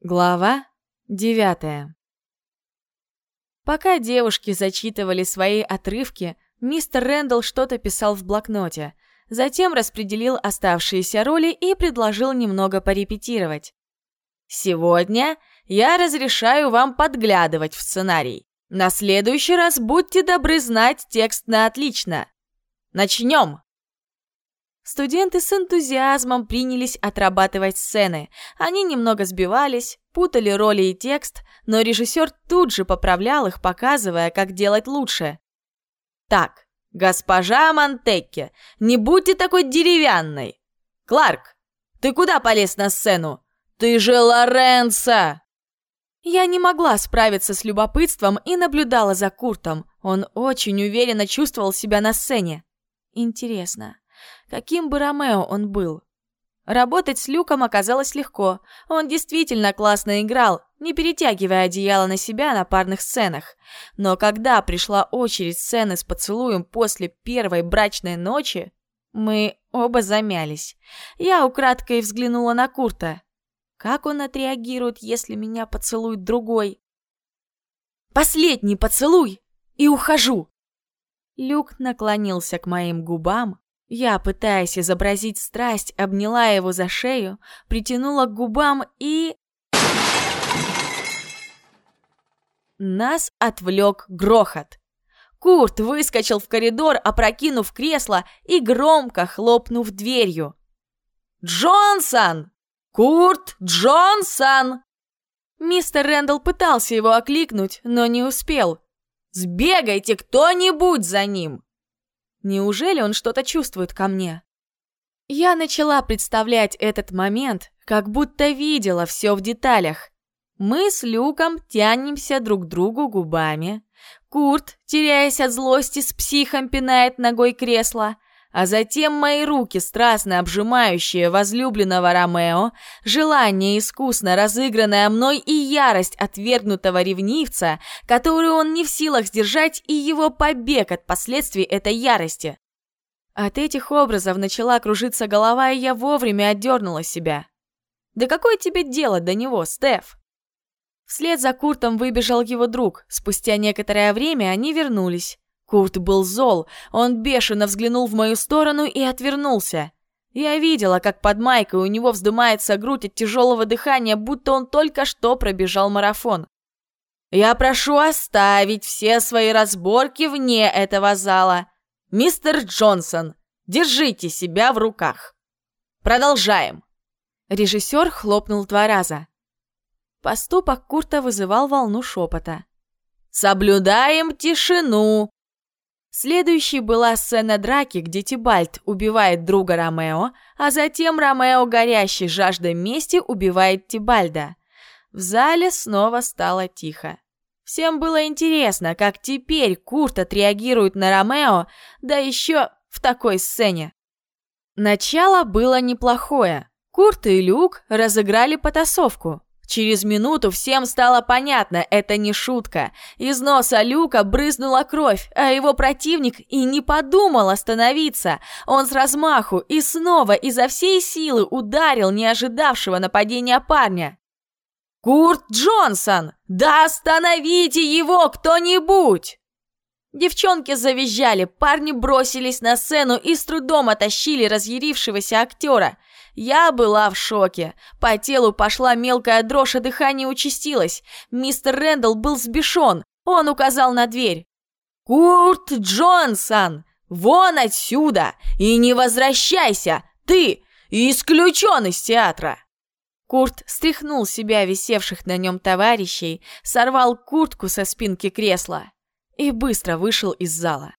Глава девятая Пока девушки зачитывали свои отрывки, мистер Рэндалл что-то писал в блокноте, затем распределил оставшиеся роли и предложил немного порепетировать. «Сегодня я разрешаю вам подглядывать в сценарий. На следующий раз будьте добры знать текст на отлично. Начнем!» Студенты с энтузиазмом принялись отрабатывать сцены. Они немного сбивались, путали роли и текст, но режиссер тут же поправлял их, показывая, как делать лучше. «Так, госпожа Монтекке, не будьте такой деревянной! Кларк, ты куда полез на сцену? Ты же Лоренцо!» Я не могла справиться с любопытством и наблюдала за Куртом. Он очень уверенно чувствовал себя на сцене. Интересно, Каким бы Ромео он был? Работать с Люком оказалось легко. Он действительно классно играл, не перетягивая одеяло на себя на парных сценах. Но когда пришла очередь сцены с поцелуем после первой брачной ночи, мы оба замялись. Я украдкой взглянула на Курта. Как он отреагирует, если меня поцелует другой? «Последний поцелуй! И ухожу!» Люк наклонился к моим губам, я, пытаясь изобразить страсть, обняла его за шею, притянула к губам и... Нас отвлек грохот. Курт выскочил в коридор, опрокинув кресло и громко хлопнув дверью. «Джонсон! Курт Джонсон!» Мистер Рэндалл пытался его окликнуть, но не успел. «Сбегайте кто-нибудь за ним!» Неужели он что-то чувствует ко мне? Я начала представлять этот момент, как будто видела все в деталях. Мы с Люком тянемся друг к другу губами. Курт, теряясь от злости, с психом пинает ногой кресло а затем мои руки, страстно обжимающие возлюбленного Ромео, желание искусно разыгранное мной и ярость отвергнутого ревнивца, которую он не в силах сдержать, и его побег от последствий этой ярости. От этих образов начала кружиться голова, и я вовремя отдернула себя. «Да какое тебе дело до него, Стеф?» Вслед за Куртом выбежал его друг. Спустя некоторое время они вернулись. Курт был зол, он бешено взглянул в мою сторону и отвернулся. Я видела, как под майкой у него вздымается грудь от тяжелого дыхания, будто он только что пробежал марафон. «Я прошу оставить все свои разборки вне этого зала. Мистер Джонсон, держите себя в руках. Продолжаем». Режиссер хлопнул два раза. Поступок Курта вызывал волну шепота. «Соблюдаем тишину!» Следующей была сцена драки, где Тибальт убивает друга Ромео, а затем Ромео, горящий жаждой мести, убивает Тибальда. В зале снова стало тихо. Всем было интересно, как теперь Курт отреагирует на Ромео, да еще в такой сцене. Начало было неплохое. Курт и Люк разыграли потасовку. Через минуту всем стало понятно, это не шутка. Из носа Люка брызнула кровь, а его противник и не подумал остановиться. Он с размаху и снова изо всей силы ударил не ожидавшего нападения парня. «Курт Джонсон! Да остановите его кто-нибудь!» Девчонки завизжали, парни бросились на сцену и с трудом оттащили разъярившегося актера. Я была в шоке. По телу пошла мелкая дрожь, а дыхание участилось. Мистер Рэндалл был сбешен. Он указал на дверь. «Курт Джонсон! Вон отсюда! И не возвращайся! Ты исключен из театра!» Курт стряхнул себя висевших на нем товарищей, сорвал куртку со спинки кресла и быстро вышел из зала.